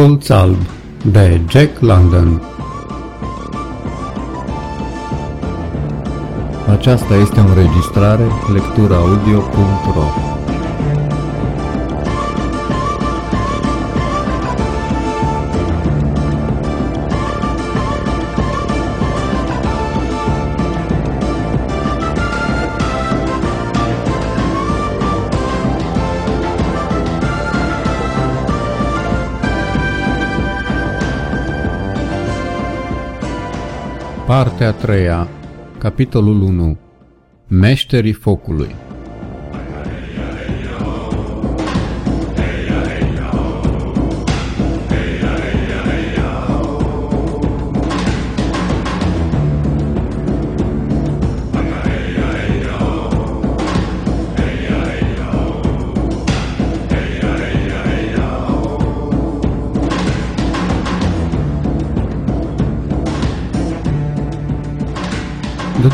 Colț alb de Jack London. Aceasta este o înregistrare lecturaudio.ro Partea a treia, capitolul 1 Meșterii focului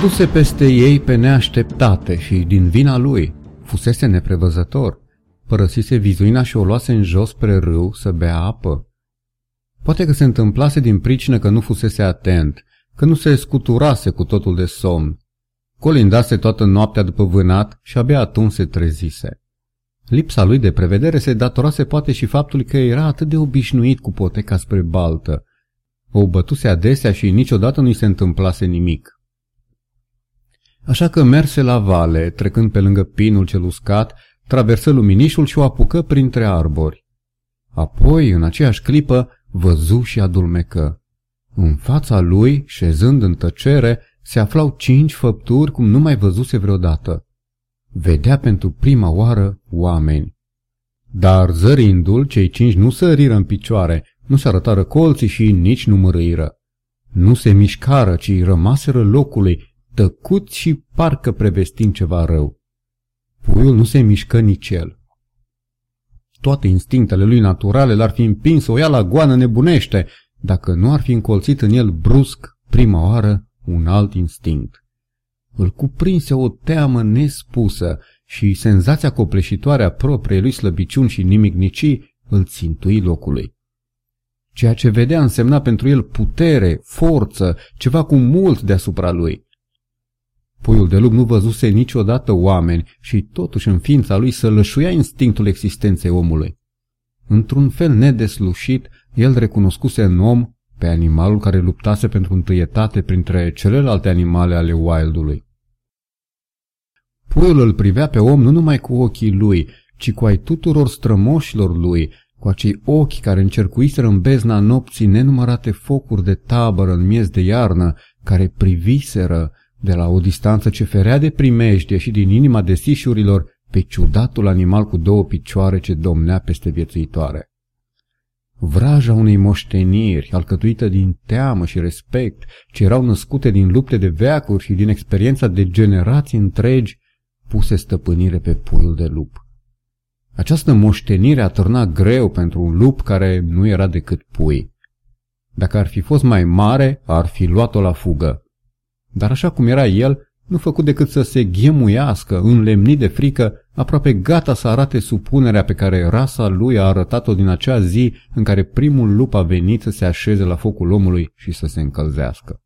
Dăduse peste ei pe neașteptate și din vina lui. Fusese neprevăzător. Părăsise vizuina și o luase în jos spre râu să bea apă. Poate că se întâmplase din pricină că nu fusese atent, că nu se scuturase cu totul de somn. Colindase toată noaptea după vânat și abia atunci se trezise. Lipsa lui de prevedere se datorase poate și faptului că era atât de obișnuit cu poteca spre baltă. O bătuse adesea și niciodată nu-i se întâmplase nimic. Așa că merse la vale, trecând pe lângă pinul cel uscat, traversă luminișul și o apucă printre arbori. Apoi, în aceeași clipă, văzu și adulmecă. În fața lui, șezând în tăcere, se aflau cinci făpturi cum nu mai văzuse vreodată. Vedea pentru prima oară oameni. Dar zărindu-l, cei cinci nu săriră în picioare, nu se arătară colții și nici nu mărâiră. Nu se mișcară, ci rămaseră locului, tăcut și parcă prevestind ceva rău. Puiul nu se mișcă nici el. Toate instinctele lui naturale l-ar fi împins o ia la goană nebunește, dacă nu ar fi încolțit în el brusc, prima oară, un alt instinct. Îl cuprinse o teamă nespusă și senzația copleșitoare a propriei lui slăbiciuni și nimicnicii îl țintui locului. Ceea ce vedea însemna pentru el putere, forță, ceva cu mult deasupra lui. Puiul de lup nu văzuse niciodată oameni și totuși în ființa lui sălășuia instinctul existenței omului. Într-un fel nedeslușit, el recunoscuse în om pe animalul care luptase pentru întâietate printre celelalte animale ale wildului. Puiul îl privea pe om nu numai cu ochii lui, ci cu ai tuturor strămoșilor lui, cu acei ochi care încercuiseră în bezna nopții nenumărate focuri de tabără în miez de iarnă, care priviseră de la o distanță ce ferea de primejdie și din inima desișurilor pe ciudatul animal cu două picioare ce domnea peste viețuitoare. Vraja unei moșteniri, alcătuită din teamă și respect, ce erau născute din lupte de veacuri și din experiența de generații întregi, puse stăpânire pe puiul de lup. Această moștenire atârna greu pentru un lup care nu era decât pui. Dacă ar fi fost mai mare, ar fi luat-o la fugă. Dar așa cum era el, nu făcut decât să se ghemuiască, înlemnit de frică, aproape gata să arate supunerea pe care rasa lui a arătat-o din acea zi în care primul lup a venit să se așeze la focul omului și să se încălzească.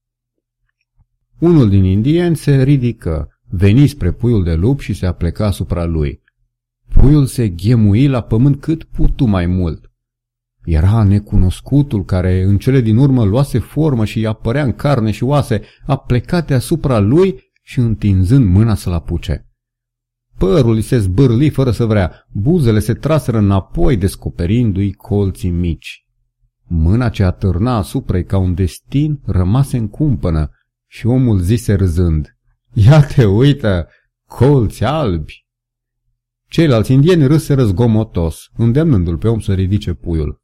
Unul din indieni se ridică, veni spre puiul de lup și se apleca asupra lui. Puiul se ghemui la pământ cât putu mai mult. Era necunoscutul care în cele din urmă luase formă și apărea în carne și oase, a plecat deasupra lui și întinzând mâna să-l apuce. Părul îi se zbârli fără să vrea, buzele se traseră înapoi descoperindu-i colții mici. Mâna ce atârna asupra ca un destin rămase în cumpănă și omul zise râzând, Ia te uită, colți albi! Ceilalți indieni râseră zgomotos, îndemnându-l pe om să ridice puiul.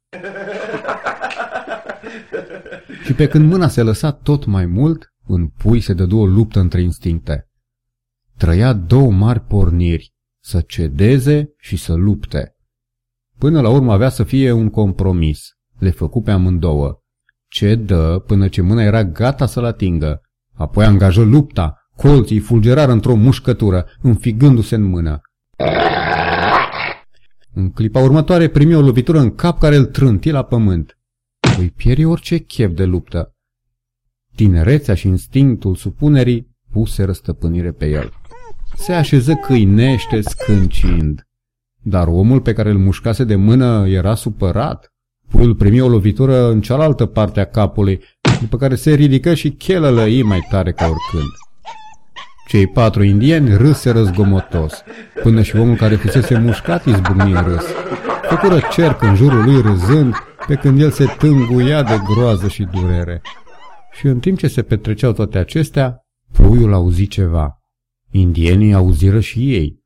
Și pe când mâna se lăsa tot mai mult, în pui se dădu o luptă între instincte. Trăia două mari porniri, să cedeze și să lupte. Până la urmă avea să fie un compromis. Le făcu pe amândouă. Cedă până ce mâna era gata să-l atingă. Apoi angajă lupta. Colții fulgerară într-o mușcătură, înfigându-se în mână. În clipa următoare primi o lovitură în cap care îl trânti la pământ. Îi pieri orice chef de luptă. Tinerețea și instinctul supunerii puse răstăpânire pe el. Se așeză câinește scâncind. Dar omul pe care îl mușcase de mână era supărat. Puiul primi o lovitură în cealaltă parte a capului, după care se ridică și chelă lăi mai tare ca oricând. Cei patru indieni râse zgomotos, până și omul care fusese mușcat izbucni în râs. Făcură cerc în jurul lui râzând, pe când el se tânguia de groază și durere. Și în timp ce se petreceau toate acestea, puiul auzi ceva. Indienii auziră și ei.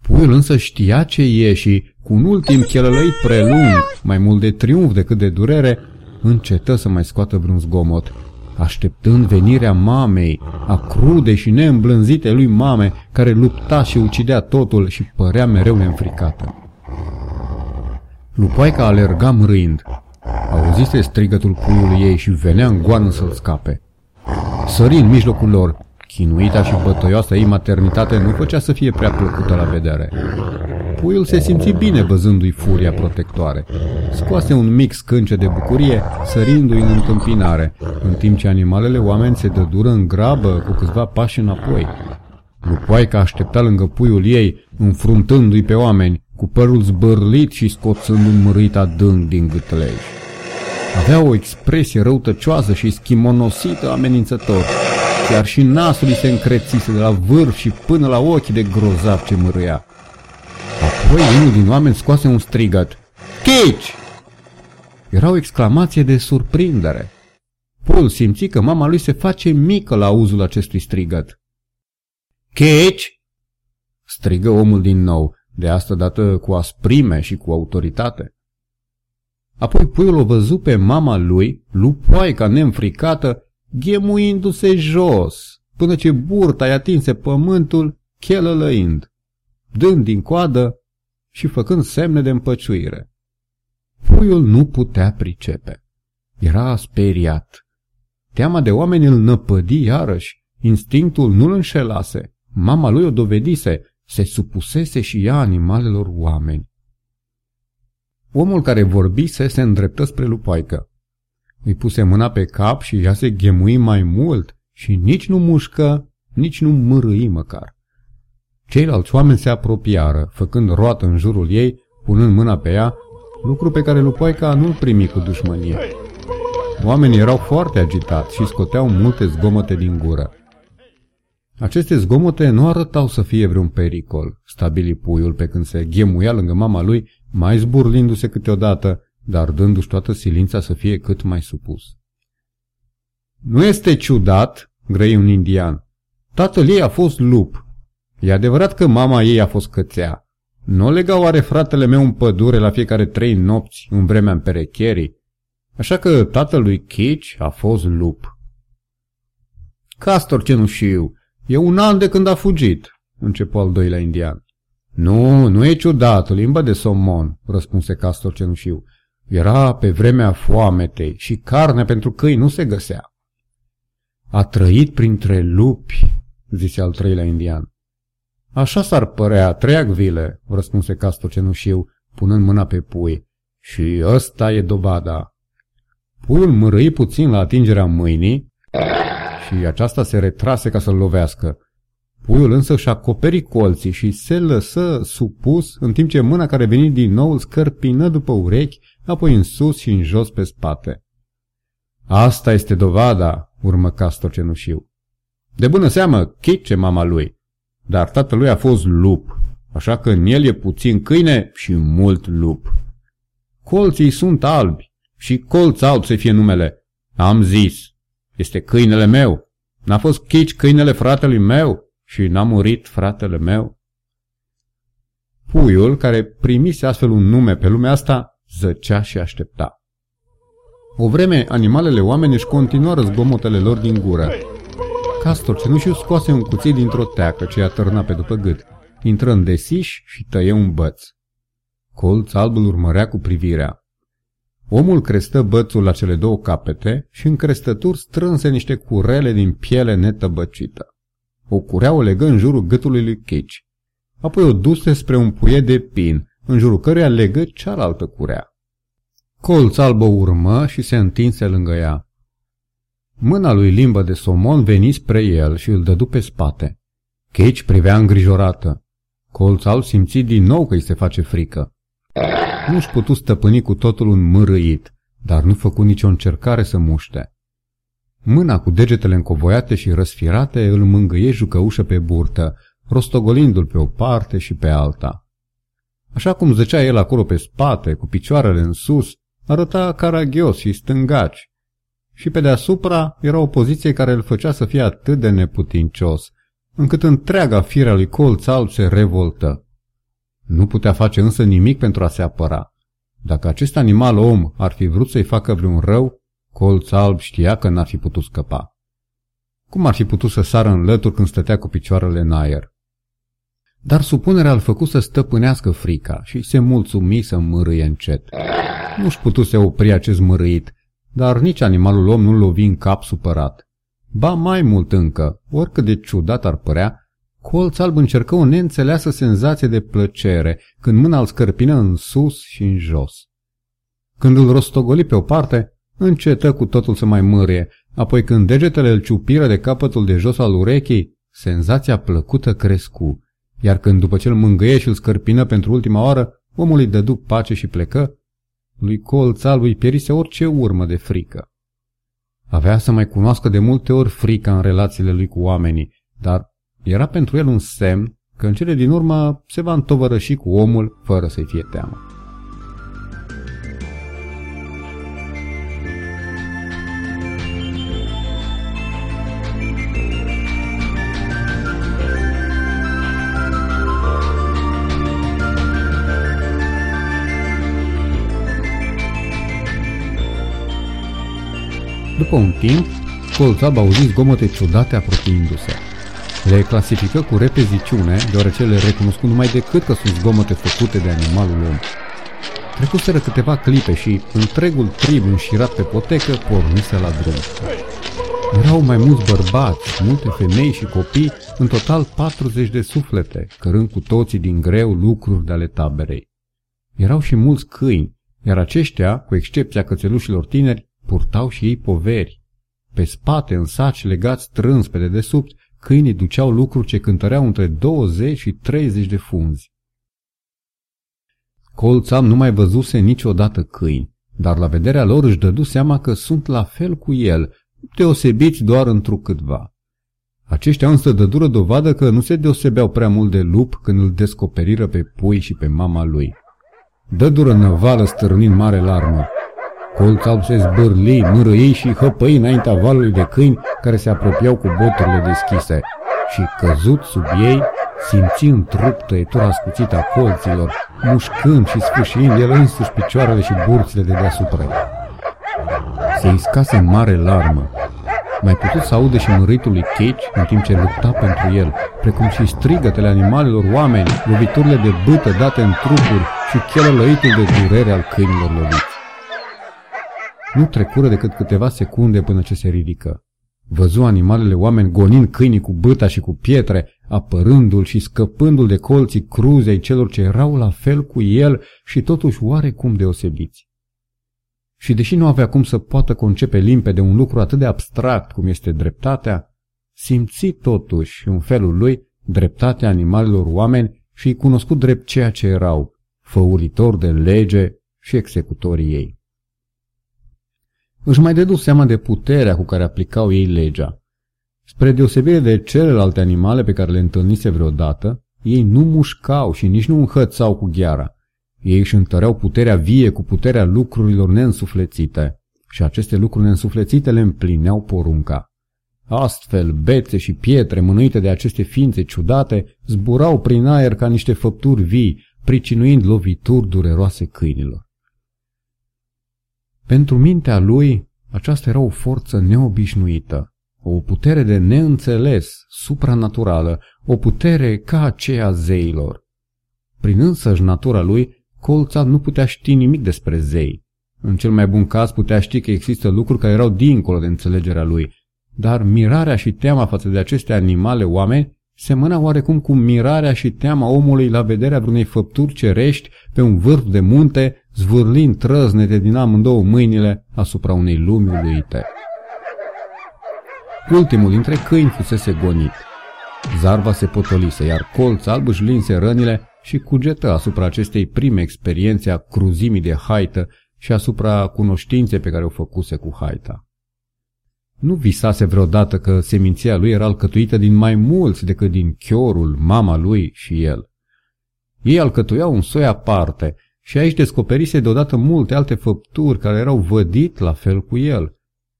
Puiul însă știa ce e și, cu un ultim chelălăi prelung, mai mult de triumf decât de durere, încetă să mai scoată vreun zgomot așteptând venirea mamei, a crude și neîmblânzite lui mame, care lupta și ucidea totul și părea mereu neînfricată. Lupoaica alerga mrâind. Auzise strigătul puiului ei și venea în goană să-l scape. Sări în mijlocul lor, Chinuita și bătăioasa ei maternitate nu făcea să fie prea plăcută la vedere. Puiul se simți bine văzându-i furia protectoare. Scoase un mic scânce de bucurie, sărindu-i în întâmpinare, în timp ce animalele oameni se dădură în grabă cu câțiva pași înapoi. Lupoaica aștepta lângă puiul ei, înfruntându-i pe oameni, cu părul zbârlit și scoțând un mărit adânc din gâtlej. Avea o expresie răutăcioasă și schimonosită amenințător. Chiar și nasul îi se încrețise de la vârf și până la ochii de grozav ce mărâia. Apoi unul din oameni scoase un strigăt. Chici! Era o exclamație de surprindere. Paul simți că mama lui se face mică la auzul acestui strigăt. Chici! strigă omul din nou, de asta dată cu asprime și cu autoritate. Apoi puiul o văzu pe mama lui, lupoaica neînfricată, ghemuindu-se jos, până ce burta i atinse pământul, chelălăind, dând din coadă și făcând semne de împăciuire. Puiul nu putea pricepe. Era speriat. Teama de oameni îl năpădi iarăși. Instinctul nu-l înșelase. Mama lui o dovedise. Se supusese și ea animalelor oameni. Omul care vorbise se îndreptă spre lupoaică. Îi puse mâna pe cap și ea se ghemui mai mult și nici nu mușcă, nici nu mărâi măcar. Ceilalți oameni se apropiară, făcând roată în jurul ei, punând mâna pe ea, lucru pe care Lupoica nu-l primi cu dușmănie. Oamenii erau foarte agitați și scoteau multe zgomote din gură. Aceste zgomote nu arătau să fie vreun pericol, stabili puiul pe când se ghemuia lângă mama lui, mai zburlindu-se câteodată, dar dându-și toată silința să fie cât mai supus. Nu este ciudat, grăi un indian. Tatăl ei a fost lup. E adevărat că mama ei a fost cățea. Nu lega oare fratele meu în pădure la fiecare trei nopți în vremea împerecherii? Așa că tatălui Kitch a fost lup. Castor cenușiu, e un an de când a fugit, începu al doilea indian. Nu, nu e ciudat, limba de somon, răspunse Castor cenușiu. Era pe vremea foametei și carnea pentru câini nu se găsea. A trăit printre lupi, zise al treilea indian. Așa s-ar părea, treagvile, răspunse Castor cenușiu, punând mâna pe pui. Și ăsta e dovada. Puiul mărâi puțin la atingerea mâinii și aceasta se retrase ca să-l lovească. Puiul însă își acoperi colții și se lăsă supus, în timp ce mâna care veni din nou îl scărpină după urechi apoi în sus și în jos pe spate. Asta este dovada, urmă Castor cenușiu. De bună seamă, chice mama lui, dar tatălui a fost lup, așa că în el e puțin câine și mult lup. Colții sunt albi și colț alb să fie numele. Am zis, este câinele meu. N-a fost chici câinele fratelui meu și n-a murit fratele meu. Puiul, care primise astfel un nume pe lumea asta, zăcea și aștepta. O vreme, animalele oameni își continuară zgomotele lor din gură. Castor cenușiu scoase un cuțit dintr-o teacă ce i-a târnat pe după gât. Intră în desiș și tăie un băț. Colț alb îl urmărea cu privirea. Omul crestă bățul la cele două capete și în crestături strânse niște curele din piele netăbăcită. O curea o legă în jurul gâtului lui Cage. Apoi o duse spre un puiet de pin, în jurul căruia legă cealaltă curea. Colț albă urmă și se întinse lângă ea. Mâna lui limbă de somon veni spre el și îl dădu pe spate. Cage privea îngrijorată. Colț alb simți din nou că îi se face frică. Nu-și putu stăpâni cu totul un mărâit, dar nu făcu nicio încercare să muște. Mâna cu degetele încovoiate și răsfirate îl mângâie jucăușă pe burtă, rostogolindu-l pe o parte și pe alta. Așa cum zăcea el acolo pe spate, cu picioarele în sus, arăta caragios și stângaci. Și pe deasupra era o poziție care îl făcea să fie atât de neputincios, încât întreaga firea lui colț alb se revoltă. Nu putea face însă nimic pentru a se apăra. Dacă acest animal om ar fi vrut să-i facă vreun rău, colț alb știa că n-ar fi putut scăpa. Cum ar fi putut să sară în lături când stătea cu picioarele în aer? Dar supunerea îl făcut să stăpânească frica și se mulțumi să mărâie încet. Nu-și să opri acest mărâit, dar nici animalul om nu-l lovi în cap supărat. Ba mai mult încă, oricât de ciudat ar părea, colț alb încercă o neînțeleasă senzație de plăcere când mâna îl scărpină în sus și în jos. Când îl rostogoli pe o parte, încetă cu totul să mai mârie, apoi când degetele îl ciupiră de capătul de jos al urechii, senzația plăcută crescu iar când după ce îl mângâie și îl scărpină pentru ultima oară, omul îi dădu pace și plecă, lui colța lui pierise orice urmă de frică. Avea să mai cunoască de multe ori frica în relațiile lui cu oamenii, dar era pentru el un semn că în cele din urmă se va întovărăși cu omul fără să-i fie teamă. După un timp, Colțab auzi zgomote ciudate apropiindu-se. Le clasifică cu repeziciune, deoarece le recunoscu numai decât că sunt zgomote făcute de animalul om. Trecuseră câteva clipe și întregul trib înșirat pe potecă pornise la drum. Erau mai mulți bărbați, multe femei și copii, în total 40 de suflete, cărând cu toții din greu lucruri de ale taberei. Erau și mulți câini, iar aceștia, cu excepția cățelușilor tineri, Purtau și ei poveri. Pe spate, în saci legați strâns pe dedesubt, câinii duceau lucruri ce cântăreau între 20 și 30 de funzi. Colțam nu mai văzuse niciodată câini, dar la vederea lor își dădu seama că sunt la fel cu el, deosebiți doar întrucâtva. Aceștia însă dădură dovadă că nu se deosebeau prea mult de lup când îl descoperiră pe pui și pe mama lui. Dădură năvală stârnind mare larmă. Colț alb se zbârli, mărâi și hăpăi înaintea valului de câini care se apropiau cu boturile deschise și, căzut sub ei, simți în trup tăietura ascuțită a colților, mușcând și sfâșiind el însuși picioarele și burțile de deasupra. Se iscase în mare larmă. Mai putut să audă și măritul lui Cage în timp ce lupta pentru el, precum și strigătele animalelor oameni, loviturile de bâtă date în trupuri și chelălăitul de durere al câinilor loviți. Nu trecură decât câteva secunde până ce se ridică. Văzu animalele oameni gonind câinii cu băta și cu pietre, apărându-l și scăpându-l de colții cruzei celor ce erau la fel cu el și totuși oarecum deosebiți. Și deși nu avea cum să poată concepe limpede un lucru atât de abstract cum este dreptatea, simți totuși, în felul lui, dreptatea animalelor oameni și îi cunoscut drept ceea ce erau, făuritor de lege și executorii ei. Își mai dedu seama de puterea cu care aplicau ei legea. Spre deosebire de celelalte animale pe care le întâlnise vreodată, ei nu mușcau și nici nu înhățau cu gheara. Ei își întăreau puterea vie cu puterea lucrurilor neînsuflețite și aceste lucruri neînsuflețite le împlineau porunca. Astfel, bețe și pietre mânuite de aceste ființe ciudate zburau prin aer ca niște făpturi vii, pricinuind lovituri dureroase câinilor. Pentru mintea lui, aceasta era o forță neobișnuită, o putere de neînțeles, supranaturală, o putere ca aceea zeilor. Prin însăși natura lui, Colța nu putea ști nimic despre zei. În cel mai bun caz putea ști că există lucruri care erau dincolo de înțelegerea lui, dar mirarea și teama față de aceste animale oameni semăna oarecum cu mirarea și teama omului la vederea vreunei făpturi cerești pe un vârf de munte, zvârlind trăznete din amândouă mâinile asupra unei lumi uluite. Ultimul dintre câini fusese gonit. Zarva se potolise, iar colț alb își linse rănile și cugetă asupra acestei prime experiențe a cruzimii de haită și asupra cunoștinței pe care o făcuse cu haita. Nu visase vreodată că seminția lui era alcătuită din mai mulți decât din chiorul, mama lui și el. Ei alcătuiau un soi aparte și aici descoperise deodată multe alte făpturi care erau vădit la fel cu el.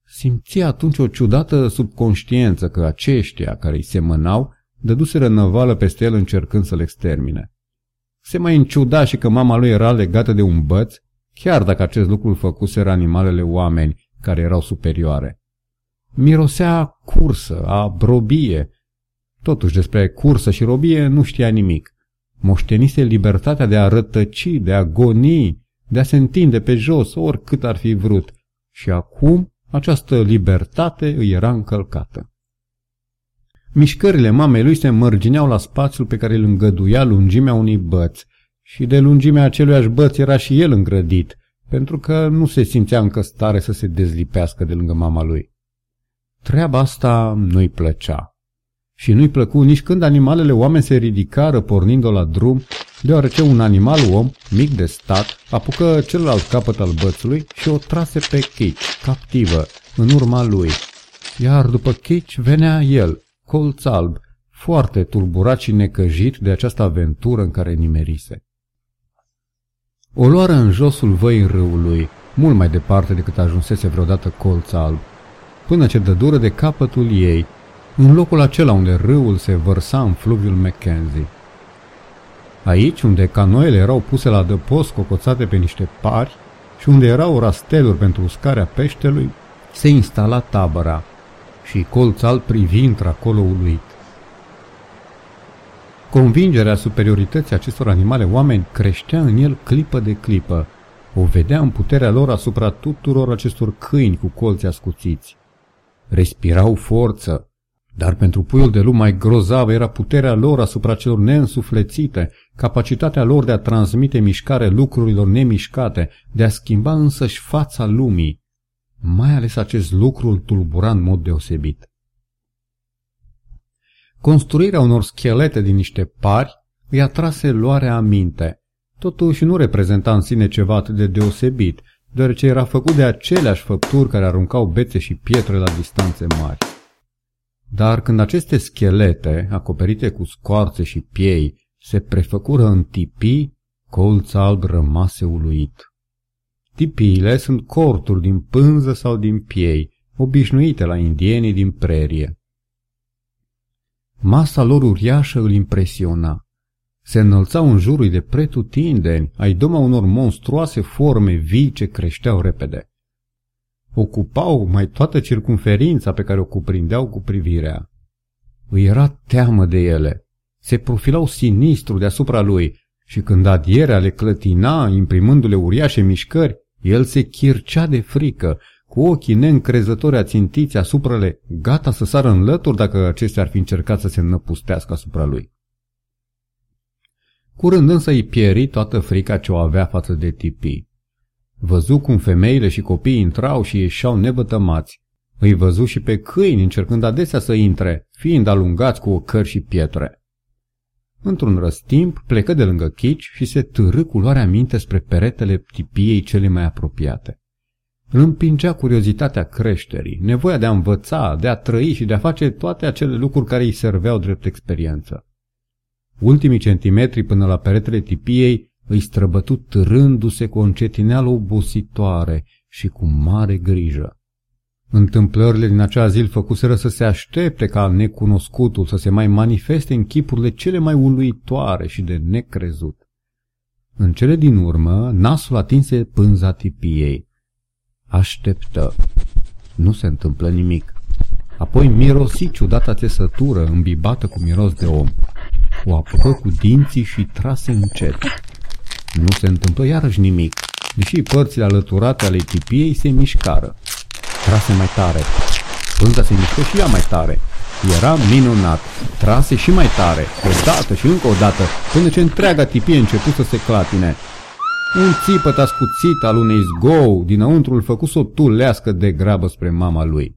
Simțea atunci o ciudată subconștiență că aceștia care îi semănau dăduseră năvală peste el încercând să-l extermine. Se mai înciuda și că mama lui era legată de un băț, chiar dacă acest lucru îl făcuseră animalele oameni care erau superioare. Mirosea cursă, a brobie. Totuși despre cursă și robie nu știa nimic. Moștenise libertatea de a rătăci, de a goni, de a se întinde pe jos oricât ar fi vrut. Și acum această libertate îi era încălcată. Mișcările mamei lui se mărgineau la spațiul pe care îl îngăduia lungimea unui băț și de lungimea aceluiași băț era și el îngrădit, pentru că nu se simțea încă stare să se dezlipească de lângă mama lui. Treaba asta nu-i plăcea. Și nu-i plăcu nici când animalele oameni se ridicară pornind-o la drum, deoarece un animal om, mic de stat, apucă celălalt capăt al bățului și o trase pe Kitch, captivă, în urma lui. Iar după Kitch venea el, colț alb, foarte tulburat și necăjit de această aventură în care nimerise. O luară în josul văii râului, mult mai departe decât ajunsese vreodată colț alb, până ce dădură de capătul ei, în locul acela unde râul se vărsa în fluviul Mackenzie. Aici, unde canoele erau puse la dăpost cocoțate pe niște pari și unde erau rasteluri pentru uscarea peștelui, se instala tabăra și colț al privind acolo uluit. Convingerea superiorității acestor animale oameni creștea în el clipă de clipă. O vedea în puterea lor asupra tuturor acestor câini cu colți ascuțiți. Respirau forță, dar pentru puiul de lume mai grozavă era puterea lor asupra celor neînsuflețite, capacitatea lor de a transmite mișcare lucrurilor nemișcate, de a schimba însăși fața lumii. Mai ales acest lucru îl tulbura în mod deosebit. Construirea unor schelete din niște pari îi atrase luarea aminte. Totuși nu reprezenta în sine ceva atât de deosebit, deoarece era făcut de aceleași făpturi care aruncau bețe și pietre la distanțe mari. Dar când aceste schelete, acoperite cu scoarțe și piei, se prefăcură în tipii, colț alb rămase uluit. Tipiile sunt corturi din pânză sau din piei, obișnuite la indienii din prerie. Masa lor uriașă îl impresiona. Se înălțau în jurul de pretutindeni, ai doma unor monstruoase forme vii ce creșteau repede. Ocupau mai toată circumferința pe care o cuprindeau cu privirea. Îi era teamă de ele. Se profilau sinistru deasupra lui și când adierea le clătina, imprimându-le uriașe mișcări, el se chircea de frică, cu ochii neîncrezători ațintiți asupra le, gata să sară în lături dacă acestea ar fi încercat să se năpustească asupra lui. Curând însă îi pieri toată frica ce o avea față de tipii. Văzu cum femeile și copiii intrau și ieșeau nevătămați. Îi văzu și pe câini încercând adesea să intre, fiind alungați cu ocări și pietre. Într-un răstimp plecă de lângă Chici și se târâ cu luarea minte spre peretele tipiei cele mai apropiate. Îl împingea curiozitatea creșterii, nevoia de a învăța, de a trăi și de a face toate acele lucruri care îi serveau drept experiență. Ultimii centimetri până la peretele tipiei îi străbătut târându-se cu o încetineală obositoare și cu mare grijă. Întâmplările din acea zi îl făcuseră să se aștepte ca necunoscutul să se mai manifeste în chipurile cele mai uluitoare și de necrezut. În cele din urmă, nasul atinse pânza tipiei. Așteptă. Nu se întâmplă nimic. Apoi mirosi ciudata țesătură îmbibată cu miros de om. O apucă cu dinții și trase încet. Nu se întâmplă iarăși nimic, deși părțile alăturate ale tipiei se mișcară. Trase mai tare. Pânza se mișcă și ea mai tare. Era minunat. Trase și mai tare, o dată și încă o dată, până ce întreaga tipie început să se clatine. Un țipăt ascuțit al unei zgou dinăuntru îl făcu să o tulească de grabă spre mama lui.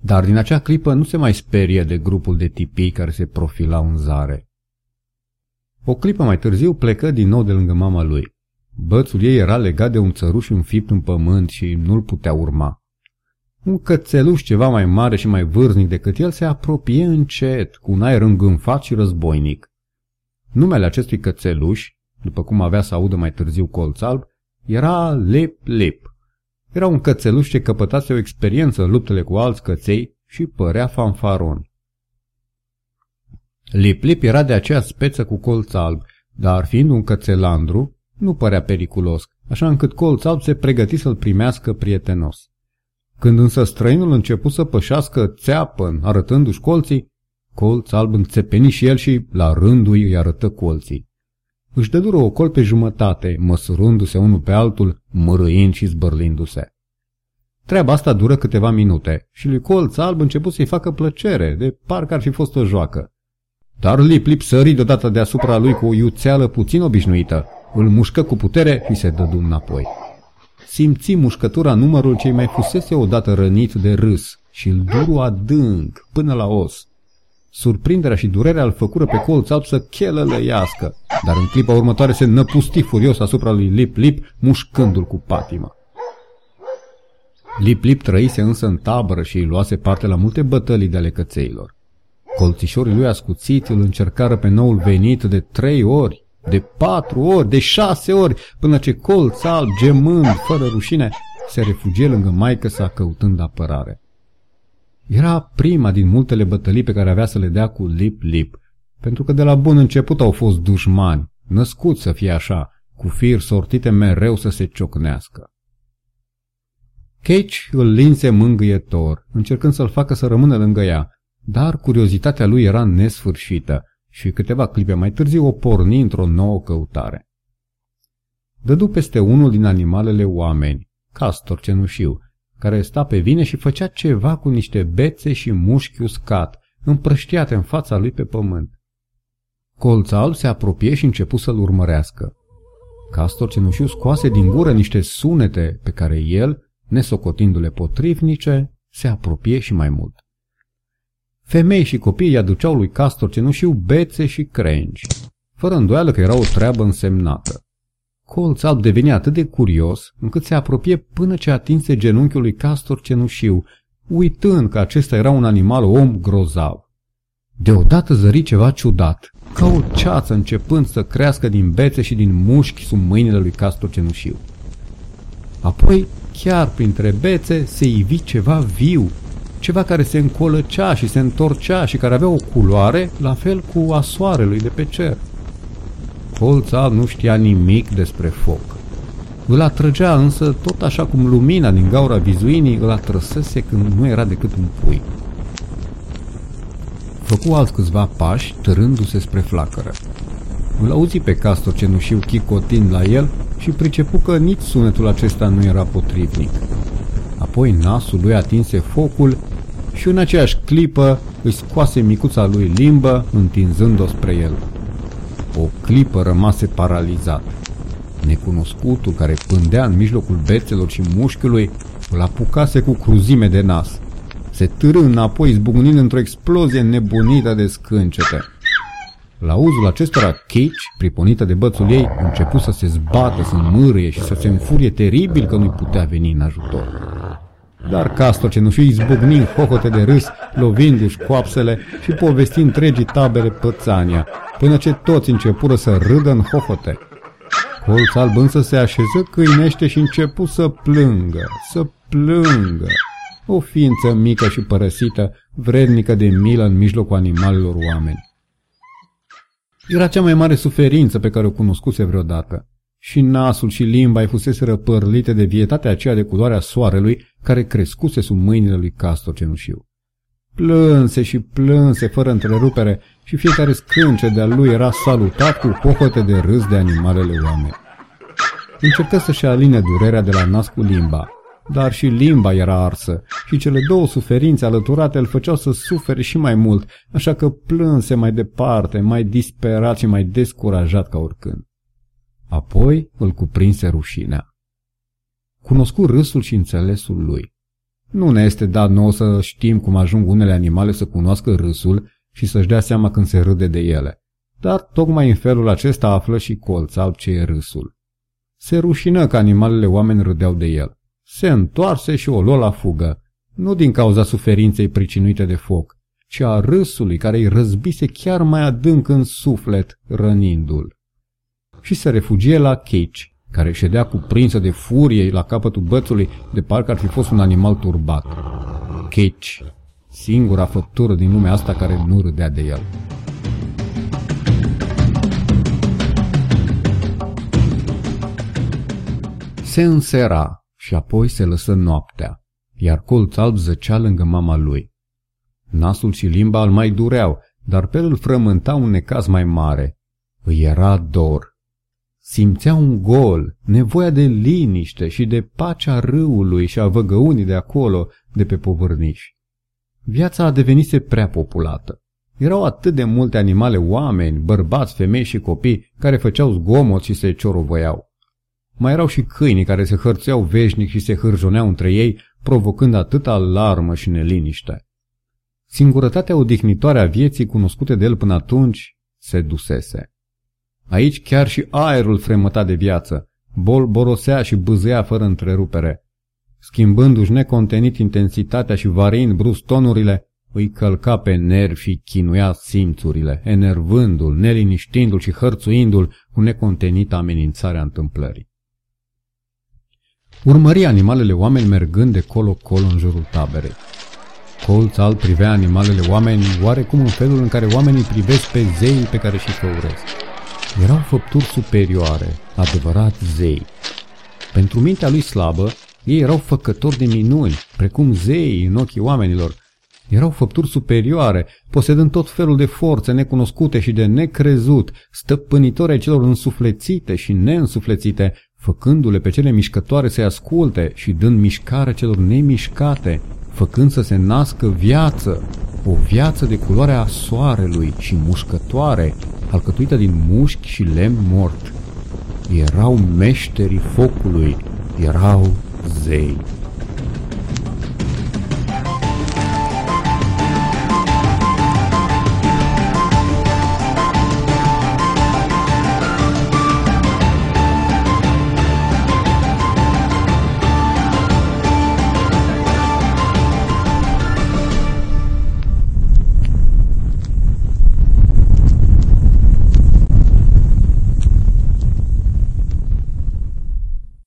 Dar din acea clipă nu se mai sperie de grupul de tipii care se profilau în zare. O clipă mai târziu plecă din nou de lângă mama lui. Bățul ei era legat de un țăruș înfipt în pământ și nu-l putea urma. Un cățeluș ceva mai mare și mai vârstnic decât el se apropie încet, cu un aer îngânfat și războinic. Numele acestui cățeluș, după cum avea să audă mai târziu colț alb, era Lip Lip. Era un cățeluș ce căpătase o experiență în luptele cu alți căței și părea fanfaron. Lip Lip era de aceea speță cu colț alb, dar fiind un cățelandru, nu părea periculos, așa încât colț alb se pregăti să-l primească prietenos. Când însă străinul început să pășească țeapă, arătându-și colții, colț alb înțepeni și el și la rândul îi arătă colții. Își dădură o col pe jumătate, măsurându-se unul pe altul, mărâind și zbărlindu-se. Treaba asta dură câteva minute și lui colț alb început să-i facă plăcere, de parcă ar fi fost o joacă. Dar Lip Lip sări deodată deasupra lui cu o iuțeală puțin obișnuită, îl mușcă cu putere și se dădu înapoi. Simți mușcătura numărul cei mai fusese odată rănit de râs și îl duru adânc până la os. Surprinderea și durerea îl făcură pe colț alb să chelălăiască, dar în clipa următoare se năpusti furios asupra lui Lip Lip, mușcându-l cu patima. Lip Lip trăise însă în tabără și îi luase parte la multe bătălii de ale cățeilor. Colțișorii lui ascuțiți îl încercară pe noul venit de trei ori, de patru ori, de șase ori, până ce colț alb, gemând, fără rușine, se refugie lângă maică sa căutând apărare. Era prima din multele bătălii pe care avea să le dea cu lip-lip, pentru că de la bun început au fost dușmani, născuți să fie așa, cu fir sortite mereu să se ciocnească. Cage îl linse mângâietor, încercând să-l facă să rămână lângă ea, dar curiozitatea lui era nesfârșită și câteva clipe mai târziu o porni într-o nouă căutare. Dădu peste unul din animalele oameni, castor cenușiu, care sta pe vine și făcea ceva cu niște bețe și mușchi uscat, împrăștiate în fața lui pe pământ. Colț alb se apropie și începu să-l urmărească. Castor cenușiu scoase din gură niște sunete pe care el, nesocotindu-le potrivnice, se apropie și mai mult. Femei și copii îi aduceau lui Castor cenușiu bețe și crengi, fără îndoială că era o treabă însemnată. Colț alb deveni atât de curios, încât se apropie până ce atinse genunchiul lui Castor cenușiu, uitând că acesta era un animal om grozav. Deodată zări ceva ciudat, ca o ceață începând să crească din bețe și din mușchi sub mâinile lui Castor cenușiu. Apoi, chiar printre bețe, se ivi ceva viu, ceva care se încolăcea și se întorcea și care avea o culoare la fel cu a soarelui de pe cer. Colța nu știa nimic despre foc. Îl atrăgea însă tot așa cum lumina din gaura vizuinii îl atrăsese când nu era decât un pui. Făcu alți câțiva pași, târându-se spre flacără. Îl auzi pe castor cenușiu chicotind la el și pricepu că nici sunetul acesta nu era potrivnic. Apoi nasul lui atinse focul și în aceeași clipă îi scoase micuța lui limbă, întinzând-o spre el. O clipă rămase paralizat. Necunoscutul care pândea în mijlocul bețelor și mușchiului îl apucase cu cruzime de nas. Se târâ înapoi zbucnind într-o explozie nebunită de scâncete. La uzul acestora, Cage, priponită de bățul ei, început să se zbată, să mârâie și să se înfurie teribil că nu-i putea veni în ajutor. Dar Castor cenușii izbucni în hohote de râs, lovindu-și coapsele și povestind întregii tabere pățania, până ce toți începură să râdă în hohote. Colț alb însă se așeză câinește și începu să plângă, să plângă. O ființă mică și părăsită, vrednică de milă în mijlocul animalelor oameni. Era cea mai mare suferință pe care o cunoscuse vreodată. Și nasul și limba îi fusese răpărlite de vietatea aceea de culoarea soarelui care crescuse sub mâinile lui Castor cenușiu. Plânse și plânse fără întrerupere și fiecare scânce de-a lui era salutat cu hohote de râs de animalele oameni. Încercă să-și aline durerea de la nas cu limba, dar și limba era arsă și cele două suferințe alăturate îl făceau să sufere și mai mult, așa că plânse mai departe, mai disperat și mai descurajat ca oricând. Apoi îl cuprinse rușinea. Cunoscu râsul și înțelesul lui. Nu ne este dat nou să știm cum ajung unele animale să cunoască râsul și să-și dea seama când se râde de ele. Dar tocmai în felul acesta află și colț alb ce e râsul. Se rușină că animalele oameni râdeau de el. Se întoarse și o luă la fugă, nu din cauza suferinței pricinuite de foc, ci a râsului care îi răzbise chiar mai adânc în suflet, rănindu-l. Și se refugie la Cage, care ședea cuprinsă de furie la capătul bățului, de parcă ar fi fost un animal turbat. Cage, singura făptură din lumea asta care nu râdea de el. Se însera și apoi se lăsă noaptea, iar colț alb zăcea lângă mama lui. Nasul și limba îl mai dureau, dar pe el îl frământa un necaz mai mare. Îi era dor. Simțea un gol, nevoia de liniște și de pacea râului și a văgăunii de acolo, de pe povârniș. Viața a devenise prea populată. Erau atât de multe animale oameni, bărbați, femei și copii care făceau zgomot și se ciorovăiau. Mai erau și câinii care se hărțeau veșnic și se hârjoneau între ei, provocând atâta alarmă și neliniște. Singurătatea odihnitoare a vieții cunoscute de el până atunci se dusese. Aici chiar și aerul fremăta de viață, bol borosea și bâzea fără întrerupere. Schimbându-și necontenit intensitatea și variind brusc tonurile, îi călca pe nervi și chinuia simțurile, enervându-l, neliniștindu-l și hărțuindu-l cu necontenită amenințarea întâmplării. Urmări animalele oameni mergând de colo-colo în jurul taberei. Colț al privea animalele oameni oarecum în felul în care oamenii privesc pe zeii pe care și făuresc. Erau făpturi superioare, adevărat zei. Pentru mintea lui slabă, ei erau făcători de minuni, precum zeii în ochii oamenilor. Erau făpturi superioare, posedând tot felul de forțe necunoscute și de necrezut, stăpânitori ai celor însuflețite și neînsuflețite, făcându-le pe cele mișcătoare să-i asculte și dând mișcare celor nemișcate, făcând să se nască viață, o viață de culoarea soarelui și mușcătoare, alcătuită din mușchi și lemn mort. Erau meșterii focului, erau zei.